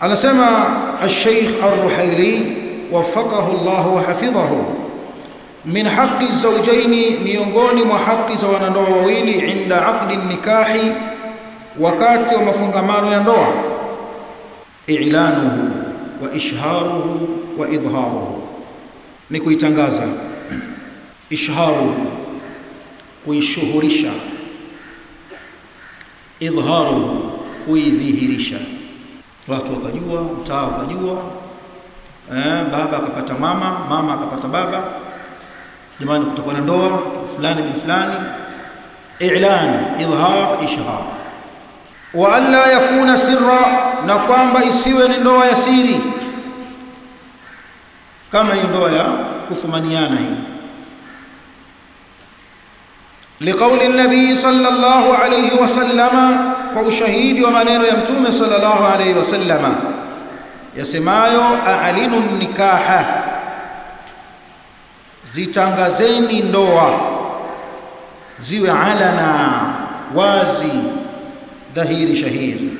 anasema alsheikh arruhaili wafaqahu llahu wahafidhahu min haqi zaujaini miongoni mwa haqi za wanandoa wawili inda aqdi nikahi wakati wa mafungamano ya ndoa. I'lanuhu wa ishharuhu wa idharuhu ni kuitangaza. Ishharuhu kuishuhurisha. Idharuhu kuidhihirisha watu wakajua mtaa wakajua eh, baba akapata mama mama akapata baba jamani kutakuwa na ndoa fulani bin fulani i'lan idhar ishhar wa alla yakuna sirra na kwamba isiwe ni ndoa ya siri kama hii ndoa ya kufumaniana hii لقول النبي صلى الله عليه وسلم وشهيد ومنين يمتوم صلى الله عليه وسلم يسمايو أعلنوا النكاح zitangazeni ndoa ziwe alana wazi dhahiri shahiri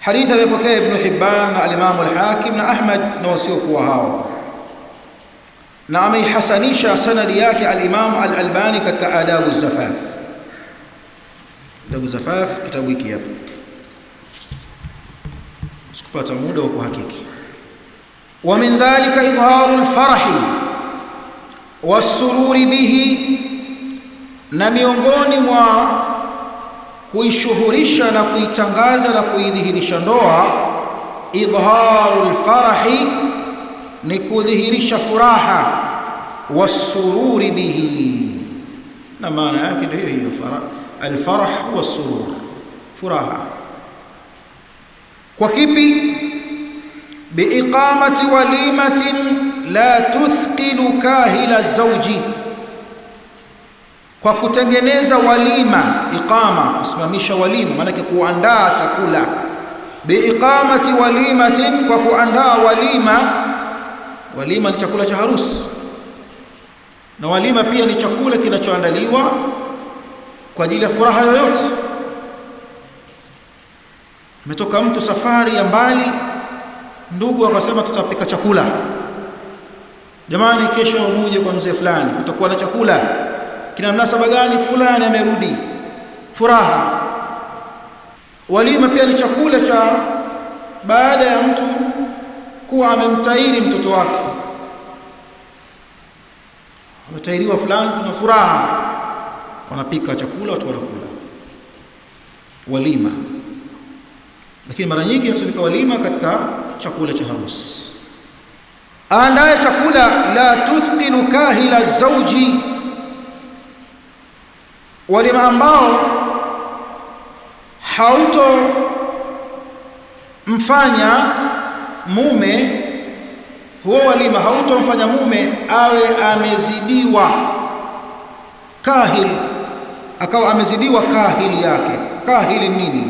hadithi alipokea ibn hibban na al-imam al-hakim na ahmad na wasiokuwa hao na ameihasanisha sanadi yake al-imam katika adabu zafaf kitabu Zafaf, kitabu hiki hapa. Sikupata muda wa kuhakiki. Wa min dhalika idharu alfarahi wasururi bihi, na miongoni mwa kuishuhurisha na kuitangaza na kuidhihirisha ndoa, idharu alfarahi ni kudhihirisha furaha, wasururi bihi, na maana yake ndio hiyo faraha alfarah wasurur furaha. Kwa kipi? Biiqamati walimatin la tuthqilu kahila zawji. Kwa kutengeneza walima iqama kusimamisha walima maanake kuandaa chakula. Biiqamati walimatin kwa kuandaa walima. Walima ni chakula cha harusi. Na walima pia ni chakula kinachoandaliwa kwa ajili ya furaha yoyote. Umetoka mtu safari ya mbali ndugu akasema tutapika chakula. Jamani kesho muje kwa mzee fulani kutakuwa na chakula. Kina mnasaba gani? Fulani amerudi. Furaha. Walima pia ni chakula cha baada ya mtu kuwa amemtairi mtoto wake. Ametairiwa fulani tuna furaha wanapika chakula watu wanakula. Walima. Lakini mara nyingi inatumika walima katika chakula cha harusi. Aandaye chakula la tuthqilu kahila zauji. Walima ambao hauto mfanya mume huo walima hautomfanya mume awe amezidiwa. Kahil akawa amezidiwa kahili yake. Kahili nini?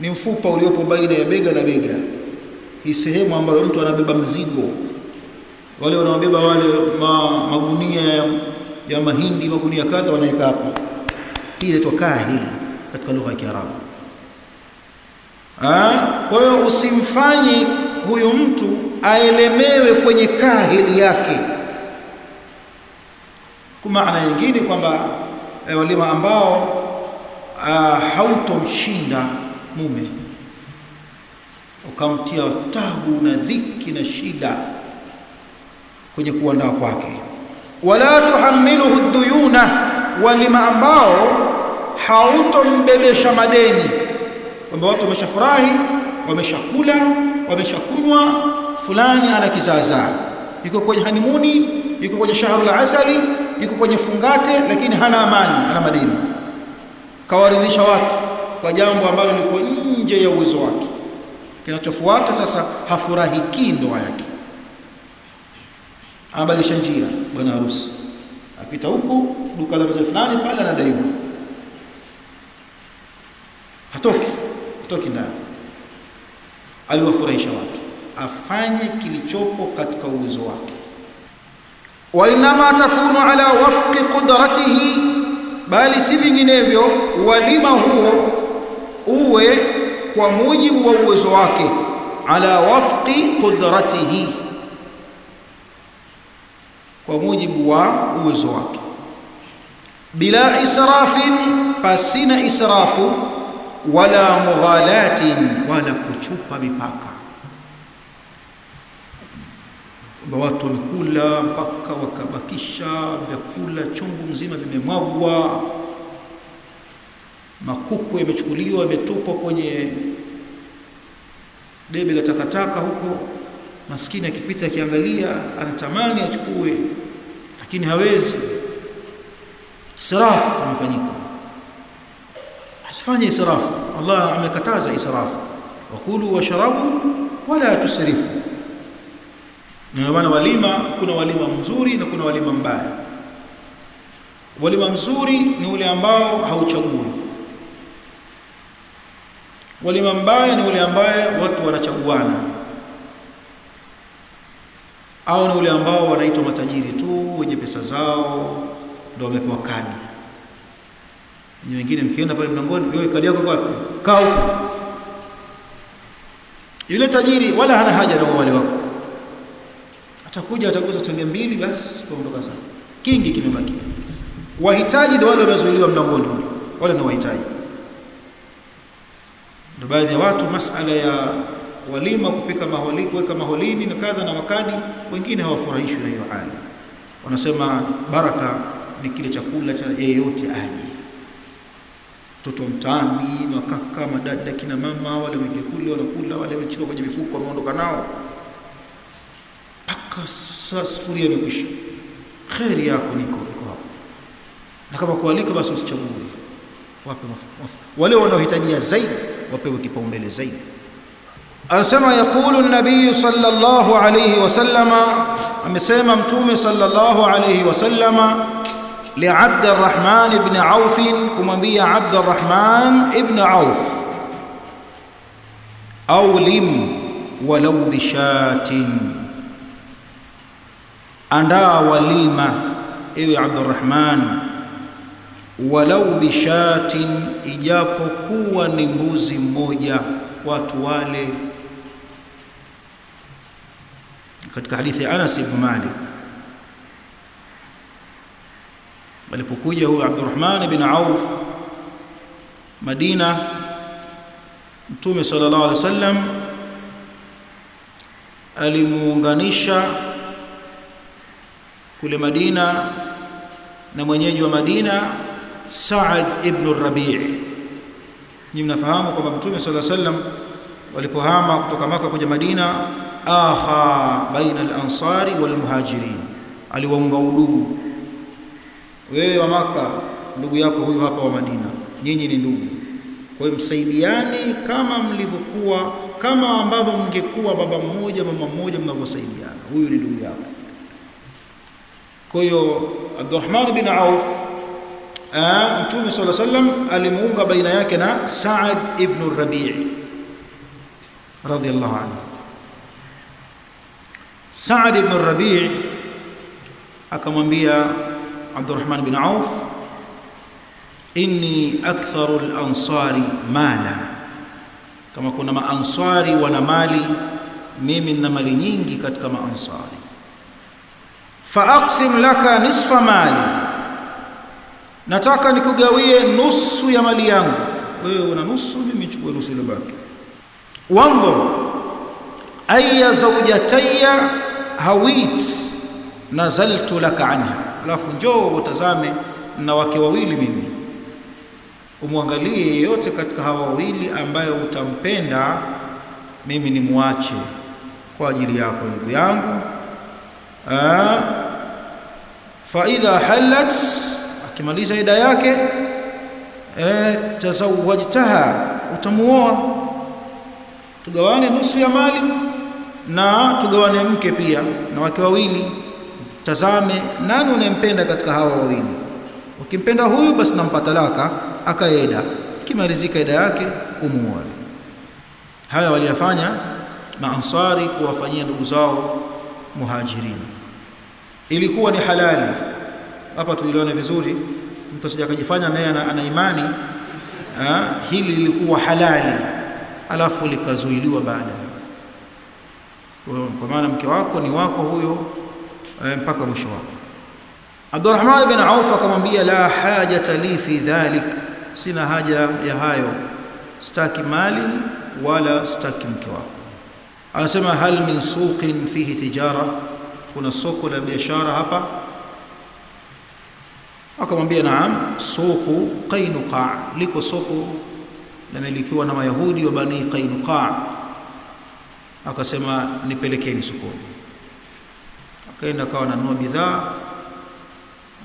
Ni mfupa uliopo baina ya bega na bega. Hii sehemu ambayo mtu anabeba mzigo. Wale wanaobeba wale ma, magunia ya, ya mahindi magunia kadha wanaweka hapa. Hii inaitwa kahili katika lugha ya Kiarabu. Kwa hiyo usimfanye huyu mtu aelemewe kwenye kahili yake. Kwa maana nyingine kwamba e, walima ambao hautomshinda mume. Ukamtia tabu na dhiki na shida kwenye kuandaa kwake. Wala tuhamiluhu duyuna walima ambao hautombebesha madeni. Kwamba watu wameshafurahi wameshakula wameshakunywa fulani ana kizaazaa. Iko kwenye hanimuni yuko kwenye shahrul asali yuko kwenye fungate lakini hana amani ana madini. Kawaridhisha watu kwa jambo ambalo liko nje ya uwezo wake. Kinachofuata sasa hafurahiki ndoa yake. Anabadilisha njia bwana harusi. Apita huku duka la mzee fulani pale anadaiwa. Hatoki hatoki ndani. Aliwafurahisha watu. Afanye kilichopo katika uwezo wake wa inama takunu ala wafqi qudratihi bali si vinginevyo walima huo uwe kwa mujibu wa uwezo wake ala wafqi qudratihi kwa mujibu wa uwezo wake. Bila israfin pasina israfu wala mughalatin wala kuchupa mipaka kwamba watu wamekula mpaka wakabakisha vyakula chungu mzima vimemwagwa. Makuku yamechukuliwa yametupwa kwenye debe la takataka huko. Maskini akipita akiangalia anatamani achukue lakini hawezi. Israfu imefanyika. Asifanye israfu. Allah amekataza israfu. Wakulu washarabu wala tusrifu ndio maana walima kuna walima mzuri na kuna walima mbaya. Walima mzuri ni ule ambao hauchagui. Walima mbaya ni ule ambaye watu wanachaguana. Au ni ule ambao wanaitwa matajiri tu wenye pesa zao ndio wamepewa kadi. Ni wengine mkienda pale mlangoni wewe kadi yako wapi? Kaa yule tajiri wala hana haja na wale wako atakuja atakuza tonge mbili basi kaondoka sana. Kingi kimebaki wahitaji ndio wale wamezuiliwa mlangoni wale. Ni wahitaji. Ndio baadhi ya watu masala ya walima kupika maholi kuweka maholini na kadha na wakadi wengine hawafurahishwi na hiyo hali. Wanasema baraka ni kile chakula cha yeyote aje. Mtoto mtaani na kaka madada kina mama wale wengi kule wanakula wale wamechika kwenye mifuko wameondoka nao mpaka sufuria imekwisha kheri yako niko iko hapo na kama kualika basi usichague wape mafu wale wanaohitajia zaidi wapewe kipaumbele zaidi anasema yakulu nabii sallallahu alayhi wasallama amesema mtume sallallahu alayhi wasallama لعبد الرحمن بن عوف كمبيا عبد الرحمن ابن عوف أو لم ولو بشاة andaa walima ewe Abdurrahman, walau bishatin, ijapokuwa ni mbuzi mmoja, watu wale. Katika hadithi ya Anas ibn Malik, alipokuja huyo Abdurrahman ibn Auf Madina, Mtume sallallahu alaihi wasallam alimuunganisha kule Madina na mwenyeji wa Madina Saad ibn Rabi' ni mnafahamu kwamba Mtume sala sallam walipohama kutoka Maka kuja Madina aha baina al-ansari wal muhajirin. Aliwaunga udugu. Wewe wa maka ndugu yako huyu hapa wa Madina nyinyi ni ndugu. Kwa hiyo msaidiani kama mlivyokuwa kama ambavyo mngekuwa baba mmoja mama mmoja mnavyosaidiana. Huyu ni ndugu yako kwa hiyo Abdurrahman bin Auf Mtume صلى الله عليه وسلم alimuunga baina yake na Saad ibn Rabi' radiyallahu anhu Saad ibn Rabi' akamwambia Abdurrahman bin Auf inni aktharu al-ansari mala kama kuna maansari wana mali mimi nina mali nyingi katika maansari fa aqsim laka nisfa mali. Nataka nikugawie nusu ya mali yangu. Wewe una nusu mimi nichukue nusu ile baki wango ayya zawjatayya hawit nazaltu laka anha. Alafu njoo utazame na wake wawili mimi. Umwangalie yeyote katika hawa wawili ambayo utampenda mimi ni muache kwa ajili yako ndugu yangu fa idha halat akimaliza ida yake eh tazawwajtaha utamuoa. Tugawane nusu ya mali na tugawane mke pia na wake wawili. Tazame nani unempenda katika hawa wawili. Ukimpenda huyu basi nampa talaka akaeda kimalizika ida yake umuoe. Haya waliyafanya maansari kuwafanyia ndugu zao muhajirin ilikuwa ni halali. Hapa tuilione vizuri. Mtu sija kujifanya naye ana, imani ha? hili lilikuwa halali. Alafu likazuiliwa baadaye. Kwa maana mke wako ni wako huyo e, mpaka mwisho wako. Abdurrahman bin Auf akamwambia la hajata li fi dhalik. Sina haja ya hayo. Sitaki mali wala sitaki mke wako. Anasema hal min suqin fihi tijara kuna soko la biashara hapa. Akamwambia naam suku qainuqa. Liko soko lamelikiwa na mayahudi wa bani qainuqa. Akasema nipelekeni sokoni. Akaenda akawa ananunua bidhaa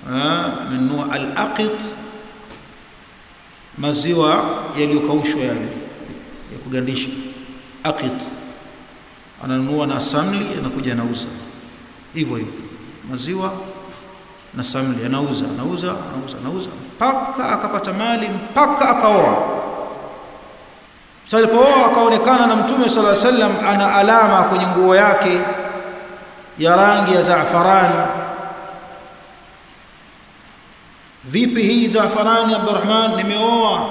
amenunua al-aqit maziwa yaliyokaushwa yale ya kugandisha. Aqit ananunua na samli anakuja anauza hivyo hivyo. Maziwa na samli anauza anauza anauza anauza mpaka akapata mali mpaka akaoa. Sasa alipooa akaonekana na mtume sala sallam ana alama kwenye nguo yake ya rangi ya zaafaran vipi hii zaafaran Abdurrahman nimeoa?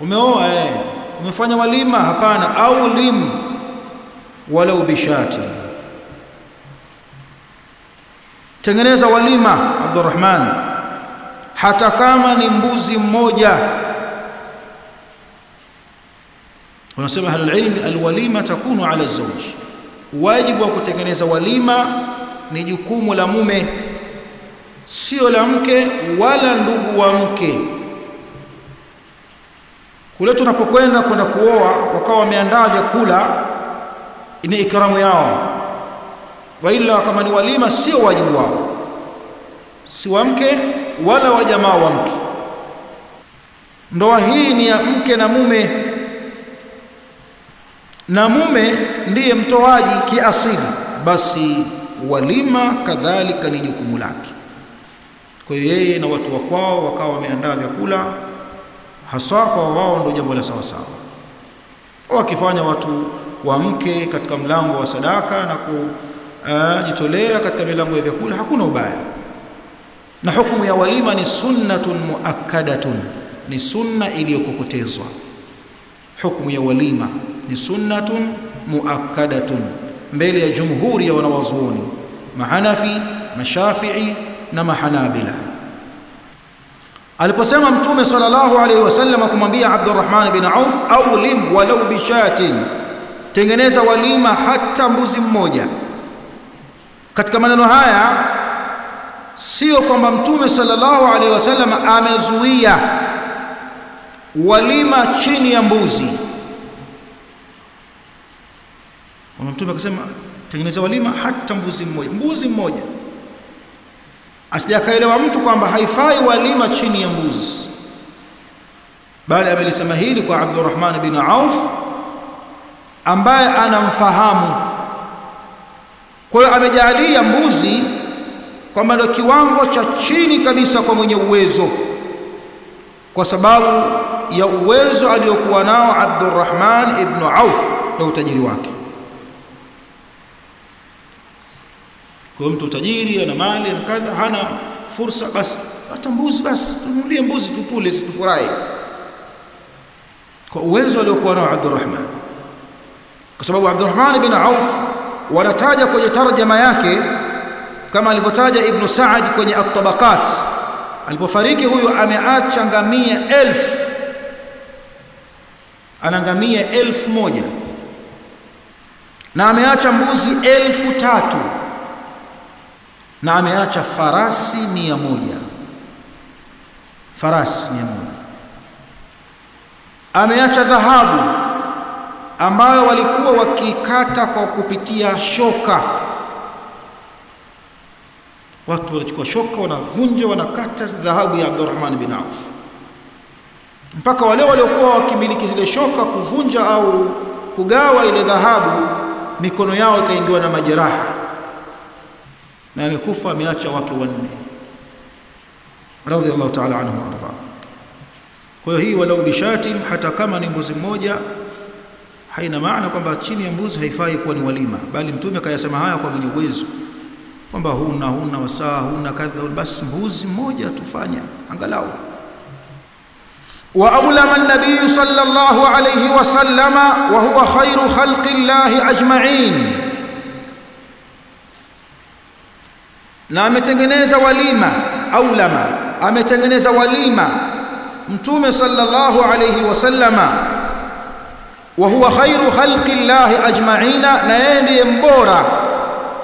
Umeoa eh? Umefanya walima? Hapana au lim walau bishati tengeneza walima Abdurrahman. Hata kama ni mbuzi mmoja. Wanasema ahlul ilm alwalima takunu ala zawj wajibu wa kutengeneza walima ni jukumu la mume. Sio la mke wala ndugu wa mke. Kule tunapokwenda kwenda kuoa wakawa wameandaa vyakula ni ikramu yao waila kama ni walima sio wajibu wao. Si wa mke wala wa jamaa wa mke ndoa hii ni ya mke na mume. Na mume ndiye mtoaji kiasili. Basi walima kadhalika ni jukumu lake. Kwa hiyo yeye na watu wa kwao wakawa wameandaa vyakula haswa kwa wao ndio jambo la sawa sawa wakifanya watu wa mke katika mlango wa sadaka na kujitolea uh, katika milango ya vyakula hakuna ubaya. Na hukumu ya walima ni sunnatun muakkadatun ni sunna iliyokokotezwa. Hukumu ya walima ni sunnatun muakkadatun mbele ya jumhuri ya wanawazuoni mahanafi mashafi'i na mahanabila. Aliposema mtume sallallahu alaihi wasallam kumwambia Abdurrahman bin Auf au lim walau bishatin tengeneza walima hata mbuzi mmoja katika maneno haya sio kwamba mtume sallallahu alaihi wasallam amezuia walima chini ya mbuzi. Kwa mtume akasema tengeneza walima hata mbuzi mmoja mbuzi mmoja. Asijakaelewa mtu kwamba haifai walima chini ya mbuzi. Bali amelisema hili kwa Abdurrahman bin Auf ambaye anamfahamu kwa hiyo amejalia mbuzi kwamba ndio kiwango cha chini kabisa kwa mwenye uwezo. Kwa sababu ya uwezo aliokuwa nao Abdurrahman ibn Auf na utajiri wake. Kwa mtu tajiri ana mali na kadha hana fursa basi. Hata mbuzi basi. Tunulie mbuzi tutule situfurahi. Kwa uwezo aliokuwa nao Abdurrahman. Kwa sababu Abdurrahman ibn Auf wanataja kwenye tarjama yake kama alivyotaja Ibn Sa'ad kwenye at-Tabaqat alipofariki huyu ameacha ngamia elfu ana ngamia elfu moja na ameacha mbuzi elfu tatu na ameacha farasi mia moja farasi mia moja. Ameacha dhahabu ambayo walikuwa wakikata kwa kupitia shoka. Watu wanachukua shoka wanavunja wanakata dhahabu ya Abdurrahman bin Auf. Mpaka wale waliokuwa wakimiliki zile shoka kuvunja au kugawa ile dhahabu mikono yao ikaingiwa na majeraha. Na amekufa ameacha wake wanne. Radhiallahu ta'ala anhu warda kwa hiyo hii walau bishatin hata kama ni mbuzi mmoja haina maana kwamba chini ya mbuzi haifai kuwa ni walima bali mtume akayasema haya kwa mwenye uwezo kwamba huna huna wasaa huna kadha basi mbuzi mmoja tufanya angalau وأولم النبي صلى الله عليه وسلم وهو خير خلق الله أجمعين na ametengeneza walima aulama ametengeneza walima mtume sallallahu alayhi wasallama wa huwa khairu khalqi llahi ajma'ina na yeye ndiye mbora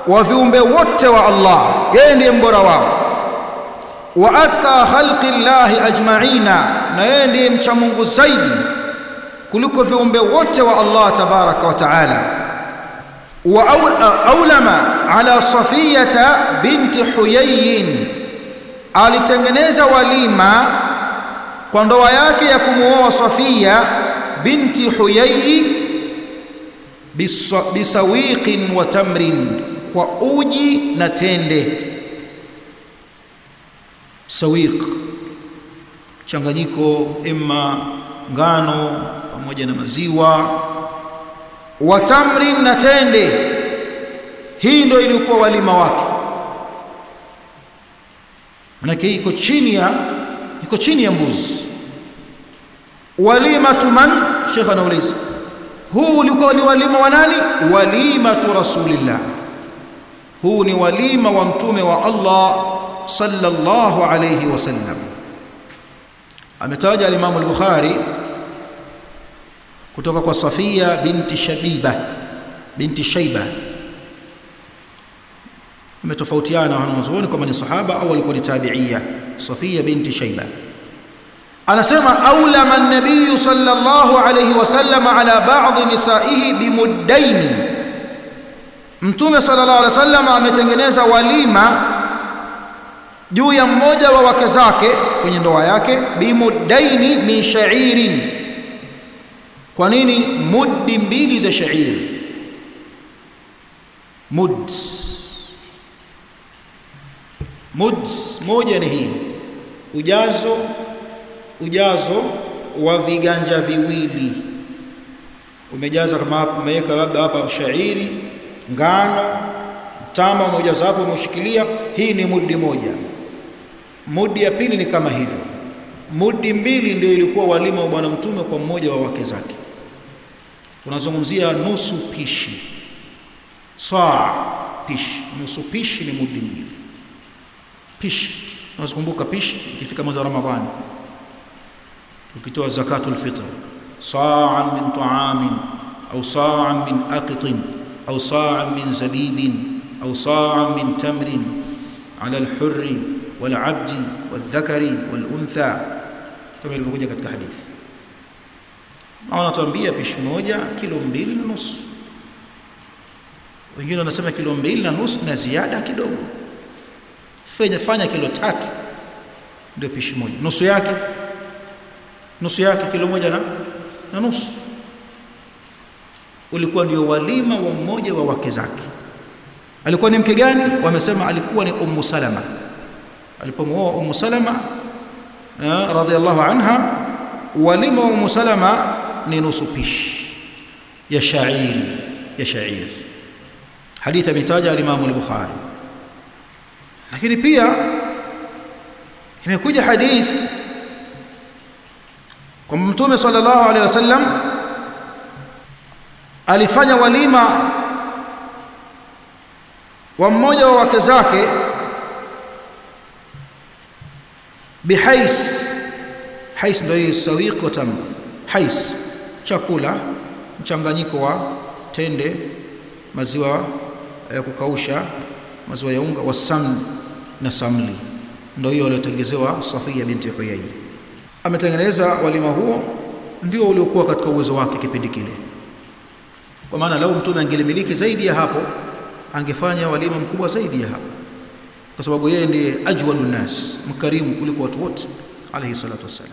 wa viumbe wote wa Allah. Yeye ndiye mbora wao. Wa atqa khalqi llahi ajma'ina na yeye ndiye mcha Mungu zaidi kuliko viumbe wote wa Allah tabaraka wa taala. Wa aulama ala safiyata binti huyayin alitengeneza walima kwa ndoa yake ya kumuoa Safia binti huyai bisawiqin wa tamrin kwa uji na tende. Sawiq changanyiko ima ngano pamoja na maziwa. Wa tamrin na tende hii ndio ilikuwa walima wake. Manake iko chini ya iko chini ya mbuzi walimatu man shekha anauliza huu ulikuwa ni walima wa nani walimatu rasulillah huu ni walima wa mtume wa Allah sallallahu alayhi wasallam ametaja al-Imam al-Bukhari kutoka kwa Safia binti Shabiba binti Shaiba umetofautiana wanazuoni kama ni sahaba au alikuwa ni tabi'ia Safia binti Shaiba anasema aulama an-nabiy sallallahu alayhi wasallam ala ba'dhi nisaihi bimuddaini. Mtume sallallahu alayhi wasallam ametengeneza walima juu ya mmoja wa wake zake kwenye ndoa yake bimuddaini min sha'irin. Kwa nini? Muddi mbili za shair. Mud mud moja ni hii. Ujazo ujazo wa viganja viwili. Umejaza kama umeweka labda hapa shairi ngano mtama umeujaza hapo umeushikilia hii ni mudi moja. Mudi ya pili ni kama hivyo. Mudi mbili ndio ilikuwa walima wa bwana mtume kwa mmoja wa wake zake. Tunazungumzia nusu pishi. Saa pishi. Nusu pishi ni mudi mbili. Pishi. Unazikumbuka pishi? Ikifika mwezi wa ramadhani ukitoa zakatul fitr sa'an min ta'amin au sa'an min aqitin au sa'an min zabibin au sa'an min tamrin ala al-hurri wal-'abdi wal-dhakari wal-untha kama ilivyokuja katika hadithi na wanatuambia pishi moja kilo mbili na nusu wengine wanasema kilo mbili na nusu na ziada kidogo fanya fanya kilo tatu ndio pishi moja nusu yake nusu yake kilo moja na, na nusu ulikuwa ndio walima wa mmoja wa wake zake alikuwa ni mke gani wamesema alikuwa ni ummu salama alipomwoa ummu salama radhiallahu anha walima wa ummu salama ni nusu pishi ya shairi ya shairi hadithi ametaja al-Imam al-Bukhari lakini pia imekuja hadith kwa mtume sallallahu alaihi wasallam alifanya walima wa mmoja wa wake zake bihais hais. Ndio sawiq wa tam. Hais chakula mchanganyiko wa tende maziwa ya kukausha maziwa ya unga wasam na samli. Ndio hiyo aliyotengezewa Safia binti Huyai ametengeneza walima huo ndio uliokuwa katika uwezo wake kipindi kile. Kwa maana lau mtume angelimiliki zaidi ya hapo angefanya walima mkubwa zaidi ya hapo. Kwa sababu yeye ndiye ajwalun nas mkarimu kuliko watu wote alayhi salatu wassalam